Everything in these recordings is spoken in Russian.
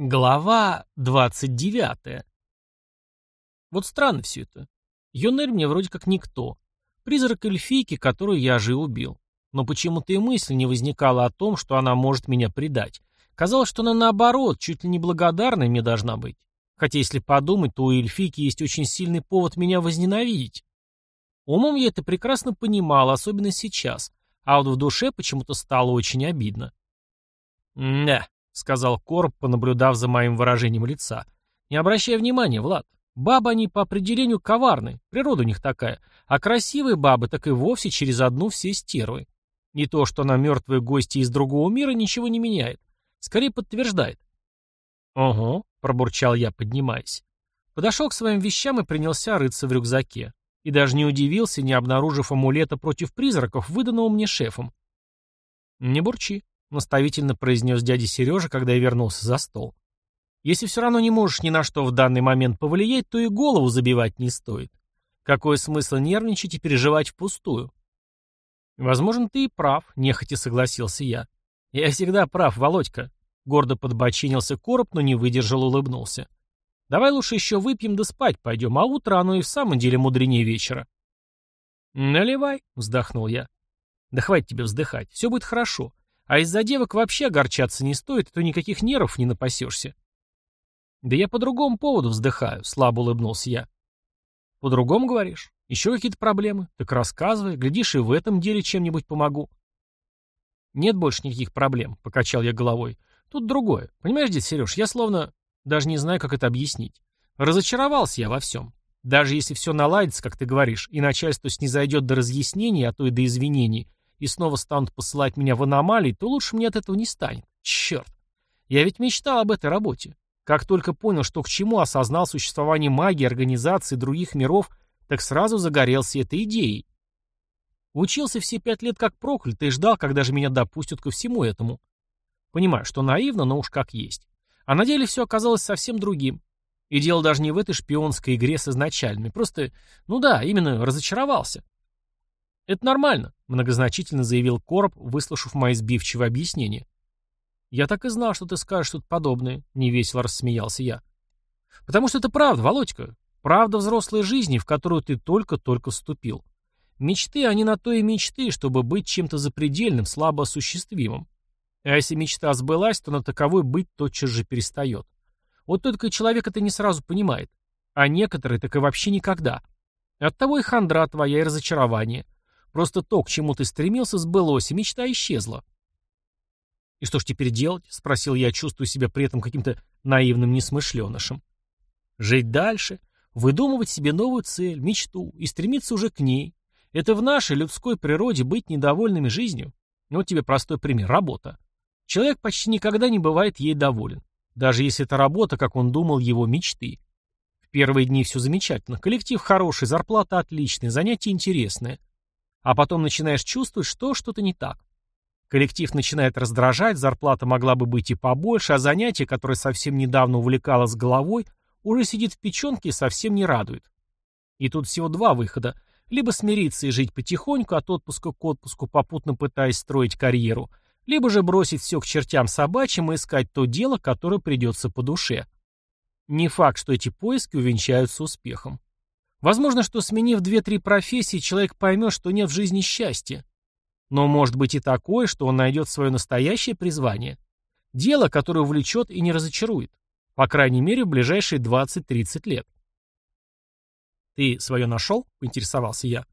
Глава 29. Вот странно все это. Йонель мне вроде как никто. Призрак эльфийки, которую я же убил. Но почему-то и мысль не возникала о том, что она может меня предать. Казалось, что она наоборот, чуть ли не благодарной мне должна быть. Хотя если подумать, то у эльфийки есть очень сильный повод меня возненавидеть. Умом я это прекрасно понимал, особенно сейчас. А вот в душе почему-то стало очень обидно. Да, сказал Корп, понаблюдав за моим выражением лица. «Не обращай внимания, Влад. Бабы они по определению коварны, природа у них такая. А красивые бабы так и вовсе через одну все стервы. Не то, что она мертвые гости из другого мира, ничего не меняет. Скорее подтверждает». «Ого», — пробурчал я, поднимаясь. Подошел к своим вещам и принялся рыться в рюкзаке. И даже не удивился, не обнаружив амулета против призраков, выданного мне шефом. «Не бурчи», — наставительно произнес дядя Сережа, когда я вернулся за стол. «Если все равно не можешь ни на что в данный момент повлиять, то и голову забивать не стоит. Какой смысл нервничать и переживать впустую?» «Возможно, ты и прав», — нехотя согласился я. «Я всегда прав, Володька», — гордо подбочинился короб, но не выдержал, улыбнулся. «Давай лучше еще выпьем да спать пойдем, а утро оно и в самом деле мудренее вечера». «Наливай», — вздохнул я. «Да хватит тебе вздыхать, все будет хорошо. А из-за девок вообще огорчаться не стоит, а то никаких нервов не напасешься. Да я по другому поводу вздыхаю, слабо улыбнулся я. По-другому говоришь? Еще какие-то проблемы? Так рассказывай, глядишь, и в этом деле чем-нибудь помогу. Нет больше никаких проблем, покачал я головой. Тут другое. Понимаешь, дед Сереж, я словно... Даже не знаю, как это объяснить. Разочаровался я во всем. Даже если все наладится, как ты говоришь, и начальство снизойдет до разъяснений, а то и до извинений, и снова станут посылать меня в аномалии, то лучше мне от этого не станет. Черт. Я ведь мечтал об этой работе. Как только понял, что к чему, осознал существование магии, организации других миров, так сразу загорелся этой идеей. Учился все пять лет как проклятый и ждал, когда же меня допустят ко всему этому. Понимаю, что наивно, но уж как есть. А на деле все оказалось совсем другим. И дело даже не в этой шпионской игре с изначальными. Просто, ну да, именно разочаровался. «Это нормально», — многозначительно заявил Короб, выслушав мои сбивчивые объяснения. «Я так и знал, что ты скажешь что-то подобное», — невесело рассмеялся я. «Потому что это правда, Володька. Правда взрослой жизни, в которую ты только-только вступил. Мечты, они на то и мечты, чтобы быть чем-то запредельным, слабо осуществимым. А если мечта сбылась, то на таковой быть тотчас же перестает. Вот только человек это не сразу понимает. А некоторые так и вообще никогда. Оттого и хандра твоя, и разочарование — Просто то, к чему ты стремился, сбылось, и мечта исчезла. «И что ж теперь делать?» — спросил я, чувствуя себя при этом каким-то наивным несмышленышем. «Жить дальше, выдумывать себе новую цель, мечту и стремиться уже к ней. Это в нашей людской природе быть недовольными жизнью. Вот тебе простой пример — работа. Человек почти никогда не бывает ей доволен. Даже если это работа, как он думал, его мечты. В первые дни все замечательно. Коллектив хороший, зарплата отличная, занятие интересное. А потом начинаешь чувствовать, что что-то не так. Коллектив начинает раздражать, зарплата могла бы быть и побольше, а занятие, которое совсем недавно увлекало с головой, уже сидит в печенке и совсем не радует. И тут всего два выхода. Либо смириться и жить потихоньку, от отпуска к отпуску, попутно пытаясь строить карьеру, либо же бросить все к чертям собачьим и искать то дело, которое придется по душе. Не факт, что эти поиски увенчаются успехом. Возможно, что сменив две-три профессии, человек поймет, что нет в жизни счастья. Но может быть и такое, что он найдет свое настоящее призвание. Дело, которое увлечет и не разочарует. По крайней мере, в ближайшие 20-30 лет. «Ты свое нашел?» — поинтересовался я.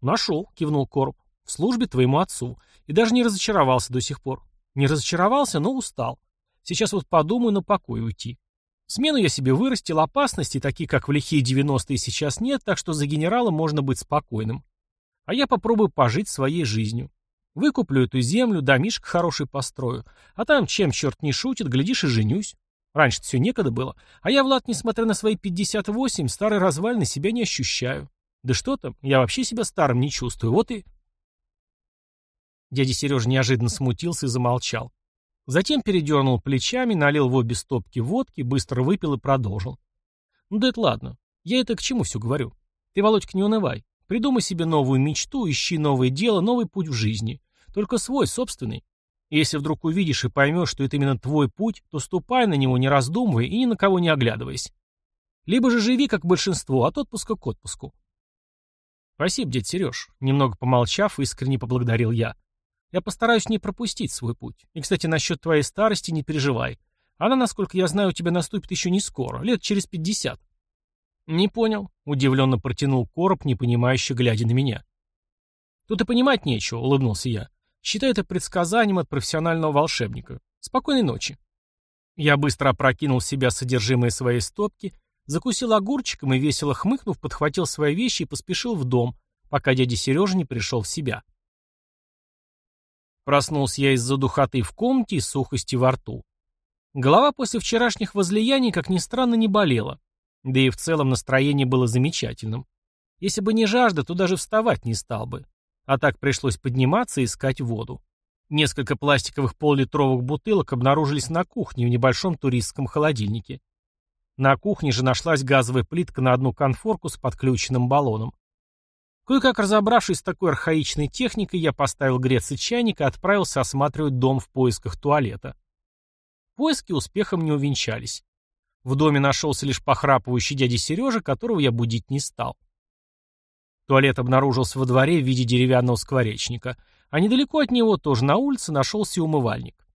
«Нашел», — кивнул Короб. «В службе твоему отцу. И даже не разочаровался до сих пор. Не разочаровался, но устал. Сейчас вот подумаю на покой уйти. Смену я себе вырастил, опасности, такие как в лихие 90-е, сейчас нет, так что за генерала можно быть спокойным. А я попробую пожить своей жизнью. Выкуплю эту землю, домишко хороший построю. А там, чем черт не шутит, глядишь и женюсь. раньше все некогда было. А я, Влад, несмотря на свои 58, старый развалины себя не ощущаю. Да что там, я вообще себя старым не чувствую. Вот и... Дядя Сережа неожиданно смутился и замолчал. Затем передернул плечами, налил в обе стопки водки, быстро выпил и продолжил. Ну да это ладно. Я это к чему все говорю? Ты, Володька, не унывай. Придумай себе новую мечту, ищи новое дело, новый путь в жизни. Только свой, собственный. Если вдруг увидишь и поймешь, что это именно твой путь, то ступай на него, не раздумывая и ни на кого не оглядываясь. Либо же живи, как большинство, от отпуска к отпуску. Спасибо, дядь Сереж. Немного помолчав, искренне поблагодарил я. Я постараюсь не пропустить свой путь. И, кстати, насчет твоей старости не переживай. Она, насколько я знаю, у тебя наступит еще не скоро, лет через пятьдесят. Не понял, удивленно протянул короб, непонимающе глядя на меня. Тут и понимать нечего, улыбнулся я. Считай это предсказанием от профессионального волшебника. Спокойной ночи. Я быстро опрокинул в себя содержимое своей стопки, закусил огурчиком и, весело хмыкнув, подхватил свои вещи и поспешил в дом, пока дядя Сережа не пришел в себя. Проснулся я из-за духоты в комнате и сухости во рту. Голова после вчерашних возлияний, как ни странно, не болела. Да и в целом настроение было замечательным. Если бы не жажда, то даже вставать не стал бы. А так пришлось подниматься и искать воду. Несколько пластиковых поллитровых бутылок обнаружились на кухне в небольшом туристском холодильнике. На кухне же нашлась газовая плитка на одну конфорку с подключенным баллоном. Кое-как разобравшись с такой архаичной техникой, я поставил греться чайник и отправился осматривать дом в поисках туалета. Поиски успехом не увенчались. В доме нашелся лишь похрапывающий дядя Сережа, которого я будить не стал. Туалет обнаружился во дворе в виде деревянного скворечника, а недалеко от него, тоже на улице, нашелся умывальник.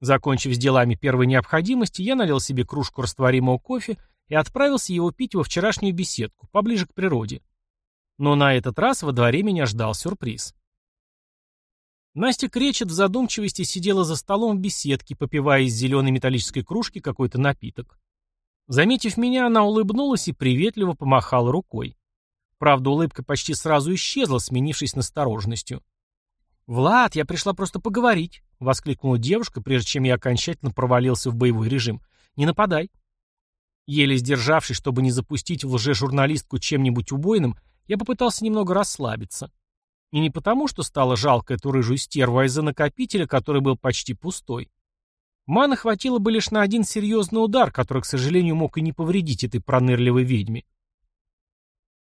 Закончив с делами первой необходимости, я налил себе кружку растворимого кофе и отправился его пить во вчерашнюю беседку, поближе к природе. Но на этот раз во дворе меня ждал сюрприз. Настя Кречет в задумчивости сидела за столом в беседке, попивая из зеленой металлической кружки какой-то напиток. Заметив меня, она улыбнулась и приветливо помахала рукой. Правда, улыбка почти сразу исчезла, сменившись настороженностью. «Влад, я пришла просто поговорить», — воскликнула девушка, прежде чем я окончательно провалился в боевой режим. «Не нападай». Еле сдержавшись, чтобы не запустить в лже-журналистку чем-нибудь убойным, я попытался немного расслабиться. И не потому, что стало жалко эту рыжую стерву, а из-за накопителя, который был почти пустой. Маны хватило бы лишь на один серьезный удар, который, к сожалению, мог и не повредить этой пронырливой ведьме.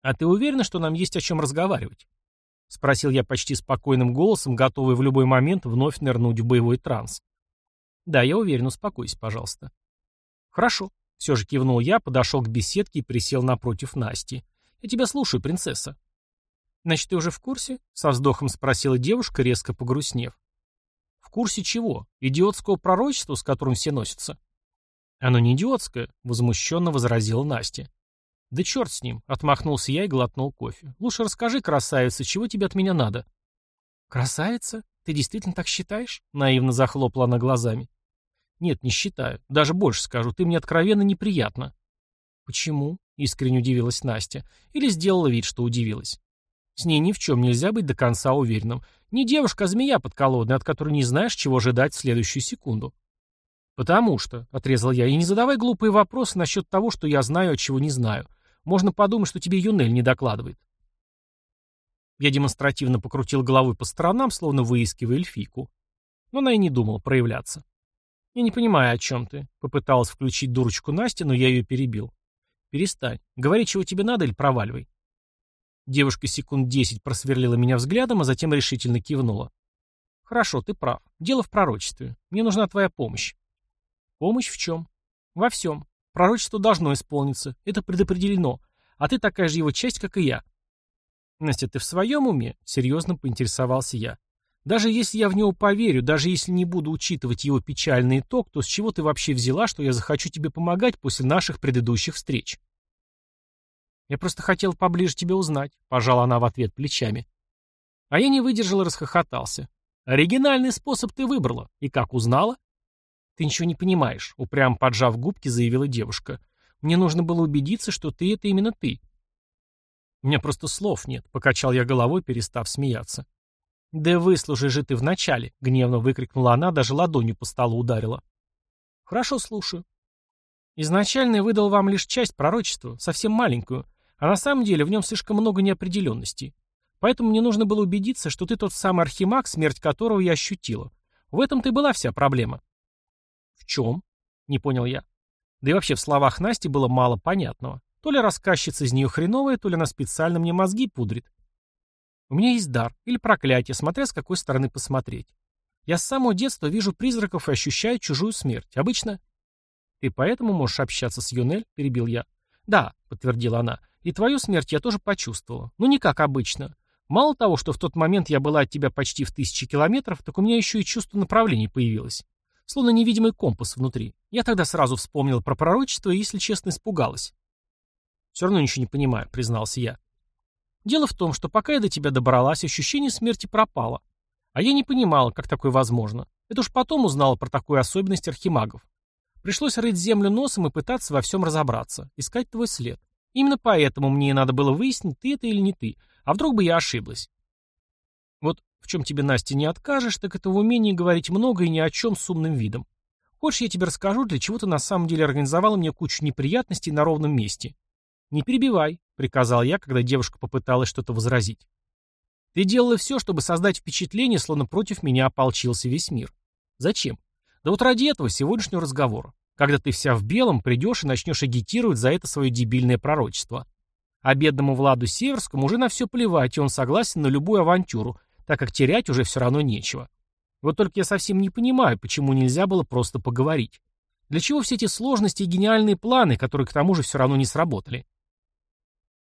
«А ты уверена, что нам есть о чем разговаривать?» — спросил я почти спокойным голосом, готовый в любой момент вновь нырнуть в боевой транс. «Да, я уверен, успокойся, пожалуйста». «Хорошо», — все же кивнул я, подошел к беседке и присел напротив Насти. «Я тебя слушаю, принцесса». «Значит, ты уже в курсе?» — со вздохом спросила девушка, резко погрустнев. «В курсе чего? Идиотского пророчества, с которым все носятся?» «Оно не идиотское», — возмущенно возразила Настя. «Да черт с ним», — отмахнулся я и глотнул кофе. «Лучше расскажи, красавица, чего тебе от меня надо?» «Красавица? Ты действительно так считаешь?» — наивно захлопала она глазами. «Нет, не считаю. Даже больше скажу. Ты мне откровенно неприятна». «Почему?» — искренне удивилась Настя. Или сделала вид, что удивилась. С ней ни в чем нельзя быть до конца уверенным. Не девушка, а змея подколодная, от которой не знаешь, чего ожидать в следующую секунду. «Потому что», — отрезал я, — «и не задавай глупые вопросы насчет того, что я знаю, а чего не знаю. Можно подумать, что тебе Юнель не докладывает. Я демонстративно покрутил головой по сторонам, словно выискивая эльфийку. Но она и не думала проявляться. «Я не понимаю, о чем ты», — попыталась включить дурочку Настя, но я ее перебил. «Перестань. Говори, чего тебе надо, или проваливай». Девушка секунд десять просверлила меня взглядом, а затем решительно кивнула. «Хорошо, ты прав. Дело в пророчестве. Мне нужна твоя помощь». «Помощь в чем?» «Во всем. Пророчество должно исполниться. Это предопределено. А ты такая же его часть, как и я. Настя, ты в своем уме? Серьезно поинтересовался я. Даже если я в него поверю, даже если не буду учитывать его печальный итог, то с чего ты вообще взяла, что я захочу тебе помогать после наших предыдущих встреч? Я просто хотел поближе тебя узнать, пожала она в ответ плечами. А я не выдержал и расхохотался. Оригинальный способ ты выбрала. И как узнала? «Ты ничего не понимаешь», — упрям поджав губки, заявила девушка. «Мне нужно было убедиться, что ты — это именно ты». «У меня просто слов нет», — покачал я головой, перестав смеяться. «Да выслушай же ты вначале», — гневно выкрикнула она, даже ладонью по столу ударила. «Хорошо, слушаю». «Изначально я выдал вам лишь часть пророчества, совсем маленькую, а на самом деле в нем слишком много неопределенностей. Поэтому мне нужно было убедиться, что ты тот самый архимаг, смерть которого я ощутила. В этом-то и была вся проблема. «В чем?» — не понял я. Да и вообще в словах Насти было мало понятного. То ли рассказчица из нее хреновая, то ли она специально мне мозги пудрит. У меня есть дар или проклятие, смотря с какой стороны посмотреть. Я с самого детства вижу призраков и ощущаю чужую смерть. Обычно... Ты поэтому можешь общаться с Юнель? Перебил я. Да, подтвердила она. И твою смерть я тоже почувствовала. Ну, не как обычно. Мало того, что в тот момент я была от тебя почти в тысячи километров, так у меня еще и чувство направлений появилось. Словно невидимый компас внутри. Я тогда сразу вспомнила про пророчество и, если честно, испугалась. «Все равно ничего не понимаю», — признался я. «Дело в том, что пока я до тебя добралась, ощущение смерти пропало. А я не понимала, как такое возможно. Это уж потом узнала про такую особенность архимагов. Пришлось рыть землю носом и пытаться во всем разобраться, искать твой след. Именно поэтому мне надо было выяснить, ты это или не ты, а вдруг бы я ошиблась. Вот в чем тебе, Настя, не откажешь, так это в умении говорить много и ни о чем с умным видом. Хочешь, я тебе расскажу, для чего ты на самом деле организовала мне кучу неприятностей на ровном месте? Не перебивай, приказал я, когда девушка попыталась что-то возразить. Ты делала все, чтобы создать впечатление, словно против меня ополчился весь мир. Зачем? Да вот ради этого сегодняшнего разговора. Когда ты вся в белом, придешь и начнешь агитировать за это свое дебильное пророчество. А бедному Владу Северскому уже на все плевать, и он согласен на любую авантюру, так как терять уже все равно нечего. Вот только я совсем не понимаю, почему нельзя было просто поговорить. Для чего все эти сложности и гениальные планы, которые к тому же все равно не сработали?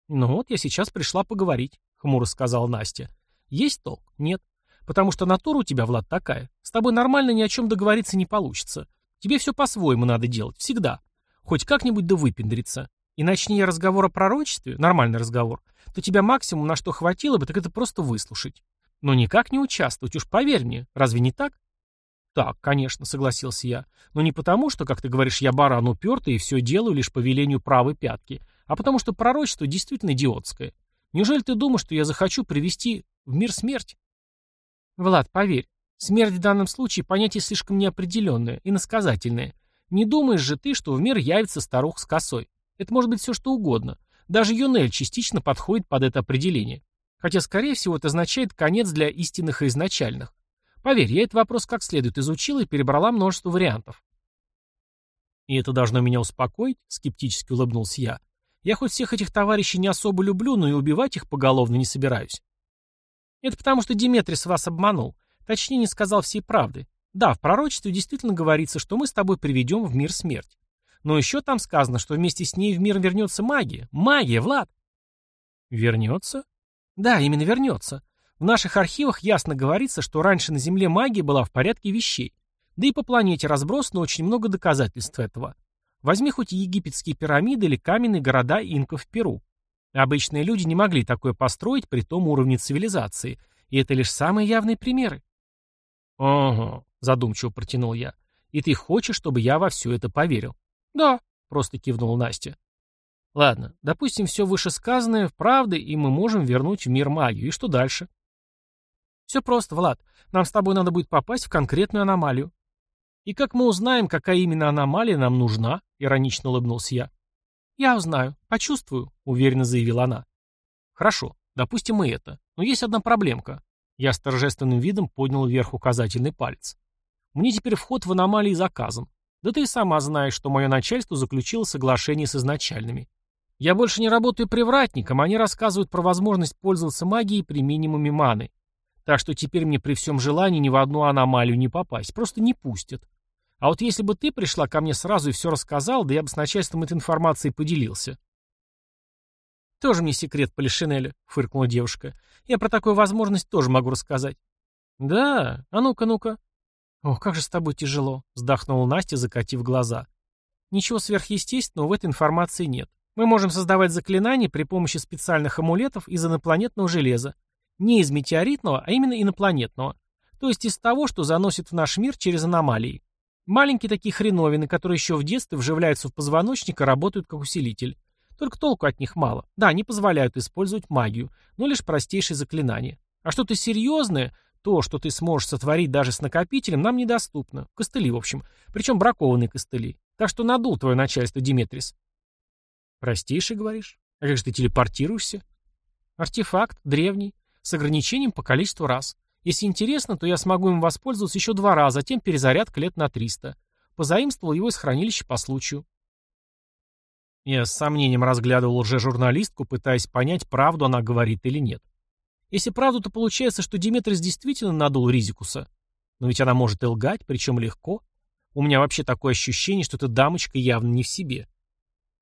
Ну вот, я сейчас пришла поговорить, хмуро сказала Настя. Есть толк? Нет. Потому что натура у тебя, Влад, такая. С тобой нормально ни о чем договориться не получится. Тебе все по-своему надо делать, всегда. Хоть как-нибудь да выпендриться. И начни я разговор о пророчестве, нормальный разговор, то тебя максимум на что хватило бы, так это просто выслушать. Но никак не участвовать, уж поверь мне, разве не так? Так, конечно, согласился я. Но не потому, что, как ты говоришь, я баран упертый и все делаю лишь по велению правой пятки, а потому что пророчество действительно идиотское. Неужели ты думаешь, что я захочу привести в мир смерть? Влад, поверь, смерть в данном случае понятие слишком неопределенное, и насказательное. Не думаешь же ты, что в мир явится старух с косой. Это может быть все что угодно. Даже Юнель частично подходит под это определение. Хотя, скорее всего, это означает конец для истинных и изначальных. Поверь, я этот вопрос как следует изучила и перебрала множество вариантов. «И это должно меня успокоить?» — скептически улыбнулся я. «Я хоть всех этих товарищей не особо люблю, но и убивать их поголовно не собираюсь». «Это потому, что Диметрис вас обманул. Точнее, не сказал всей правды. Да, в пророчестве действительно говорится, что мы с тобой приведем в мир смерть. Но еще там сказано, что вместе с ней в мир вернется магия. Магия, Влад!» «Вернется?» «Да, именно вернется. В наших архивах ясно говорится, что раньше на Земле магия была в порядке вещей. Да и по планете разбросано очень много доказательств этого. Возьми хоть египетские пирамиды или каменные города инков в Перу. Обычные люди не могли такое построить при том уровне цивилизации, и это лишь самые явные примеры. «Ого», — задумчиво протянул я, — «и ты хочешь, чтобы я во все это поверил?» «Да», — просто кивнула Настя. «Ладно, допустим, все вышесказанное в правды, и мы можем вернуть в мир магию. И что дальше?» «Все просто, Влад. Нам с тобой надо будет попасть в конкретную аномалию. «И как мы узнаем, какая именно аномалия нам нужна?» — иронично улыбнулся я. «Я узнаю, почувствую», — уверенно заявила она. «Хорошо, допустим и это. Но есть одна проблемка». Я с торжественным видом поднял вверх указательный палец. «Мне теперь вход в аномалии заказан. Да ты и сама знаешь, что мое начальство заключило соглашение с изначальными. Я больше не работаю привратником, они рассказывают про возможность пользоваться магией при минимуме маны. Так что теперь мне при всем желании ни в одну аномалию не попасть, просто не пустят. А вот если бы ты пришла ко мне сразу и все рассказал, да я бы с начальством этой информацией поделился. Тоже мне секрет Полишинеля, фыркнула девушка. Я про такую возможность тоже могу рассказать. Да, а ну-ка, ну-ка. Ох, как же с тобой тяжело, вздохнула Настя, закатив глаза. Ничего сверхъестественного в этой информации нет. Мы можем создавать заклинания при помощи специальных амулетов из инопланетного железа. Не из метеоритного, а именно инопланетного. То есть из того, что заносит в наш мир через аномалии. Маленькие такие хреновины, которые еще в детстве вживляются в позвоночник и работают как усилитель. Только толку от них мало. Да, они позволяют использовать магию, но лишь простейшие заклинания. А что-то серьезное, то, что ты сможешь сотворить даже с накопителем, нам недоступно. Костыли, в общем. Причем бракованные костыли. Так что надул твое начальство, Диметрис. Простейший, говоришь? А как же ты телепортируешься? Артефакт, древний с ограничением по количеству раз. Если интересно, то я смогу им воспользоваться еще два раза, затем перезарядка лет на 300. Позаимствовал его из хранилища по случаю. Я с сомнением разглядывал лже-журналистку, пытаясь понять, правду она говорит или нет. Если правду, то получается, что Диметрис действительно надул Ризикуса. Но ведь она может и лгать, причем легко. У меня вообще такое ощущение, что эта дамочка явно не в себе.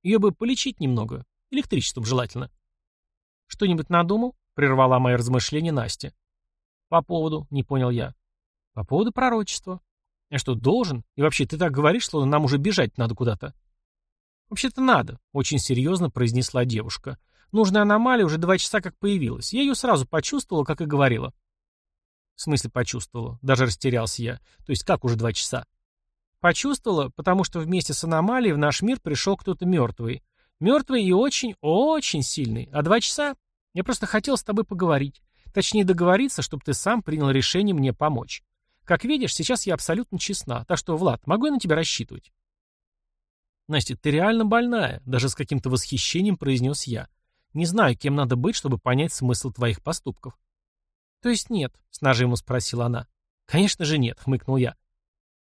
Ее бы полечить немного. Электричеством желательно. «Что-нибудь надумал?» — прервала мои размышления Настя. «По поводу», — не понял я. «По поводу пророчества. Я что, должен? И вообще, ты так говоришь, словно нам уже бежать надо куда-то». «Вообще-то надо», — очень серьезно произнесла девушка. «Нужная аномалия уже два часа как появилась. Я ее сразу почувствовала, как и говорила». «В смысле почувствовала?» Даже растерялся я. «То есть как уже два часа?» «Почувствовала, потому что вместе с аномалией в наш мир пришел кто-то мертвый. Мертвый и очень-очень сильный. А два часа? Я просто хотел с тобой поговорить. Точнее, договориться, чтобы ты сам принял решение мне помочь. Как видишь, сейчас я абсолютно честна. Так что, Влад, могу я на тебя рассчитывать? Настя, ты реально больная, даже с каким-то восхищением произнес я. Не знаю, кем надо быть, чтобы понять смысл твоих поступков. То есть нет, с нажимом спросила она. Конечно же нет, хмыкнул я.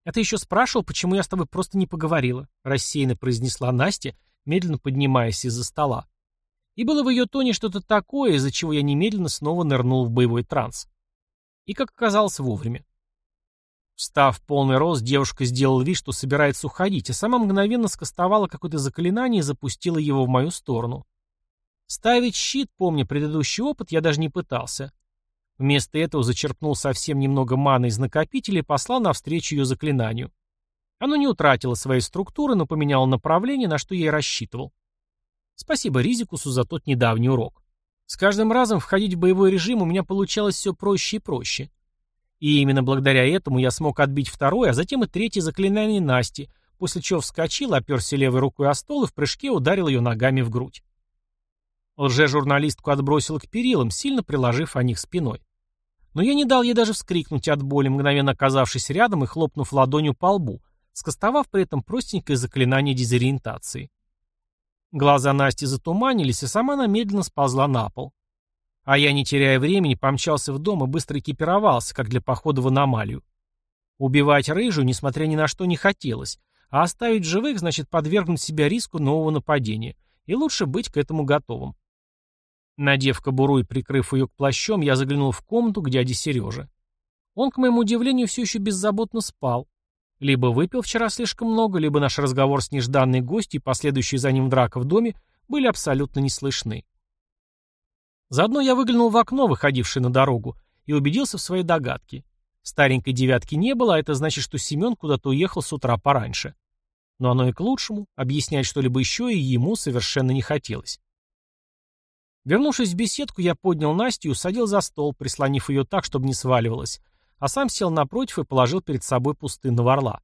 А ты еще спрашивал, почему я с тобой просто не поговорила, рассеянно произнесла Настя, медленно поднимаясь из-за стола. И было в ее тоне что-то такое, из-за чего я немедленно снова нырнул в боевой транс. И, как оказалось, вовремя. Встав в полный рост, девушка сделала вид, что собирается уходить, а сама мгновенно скостовала какое-то заклинание и запустила его в мою сторону. Ставить щит, помня предыдущий опыт, я даже не пытался. Вместо этого зачерпнул совсем немного маны из накопителя и послал навстречу ее заклинанию. Оно не утратило своей структуры, но поменяло направление, на что я и рассчитывал. Спасибо Ризикусу за тот недавний урок. С каждым разом входить в боевой режим у меня получалось все проще и проще. И именно благодаря этому я смог отбить второе, а затем и третье заклинание Насти, после чего вскочил, оперся левой рукой о стол и в прыжке ударил ее ногами в грудь. Лже-журналистку отбросил к перилам, сильно приложив о них спиной. Но я не дал ей даже вскрикнуть от боли, мгновенно оказавшись рядом и хлопнув ладонью по лбу, скостовав при этом простенькое заклинание дезориентации. Глаза Насти затуманились, и сама она медленно сползла на пол. А я, не теряя времени, помчался в дом и быстро экипировался, как для похода в аномалию. Убивать рыжую, несмотря ни на что, не хотелось, а оставить живых значит подвергнуть себя риску нового нападения, и лучше быть к этому готовым. Надев кобуру и прикрыв ее к плащом, я заглянул в комнату к дяде Сереже. Он, к моему удивлению, все еще беззаботно спал, либо выпил вчера слишком много, либо наш разговор с нежданной гостью и последующий за ним драка в доме были абсолютно не слышны. Заодно я выглянул в окно, выходившее на дорогу, и убедился в своей догадке. Старенькой девятки не было, а это значит, что Семен куда-то уехал с утра пораньше. Но оно и к лучшему, объяснять что-либо еще и ему совершенно не хотелось. Вернувшись в беседку, я поднял Настю и усадил за стол, прислонив ее так, чтобы не сваливалась, а сам сел напротив и положил перед собой пустынного орла.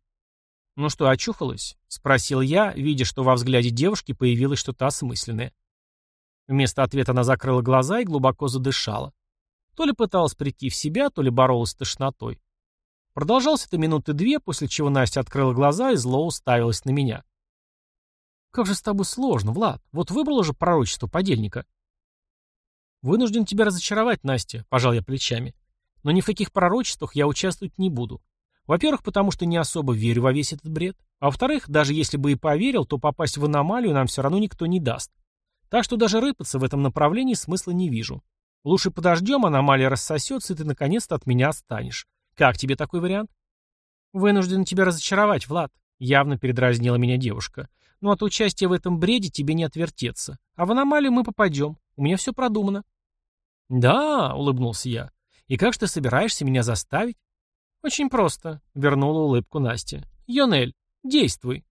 «Ну что, очухалась?» — спросил я, видя, что во взгляде девушки появилось что-то осмысленное. Вместо ответа она закрыла глаза и глубоко задышала. То ли пыталась прийти в себя, то ли боролась с тошнотой. Продолжалось это минуты две, после чего Настя открыла глаза и зло уставилась на меня. «Как же с тобой сложно, Влад. Вот выбрала же пророчество подельника». «Вынужден тебя разочаровать, Настя», — пожал я плечами. Но ни в каких пророчествах я участвовать не буду. Во-первых, потому что не особо верю во весь этот бред. А во-вторых, даже если бы и поверил, то попасть в аномалию нам все равно никто не даст. Так что даже рыпаться в этом направлении смысла не вижу. Лучше подождем, аномалия рассосется, и ты наконец-то от меня отстанешь. Как тебе такой вариант? Вынужден тебя разочаровать, Влад. Явно передразнила меня девушка. Но от участия в этом бреде тебе не отвертеться. А в аномалию мы попадем. У меня все продумано. Да, улыбнулся я. «И как же ты собираешься меня заставить?» «Очень просто», — вернула улыбку Настя. «Йонель, действуй».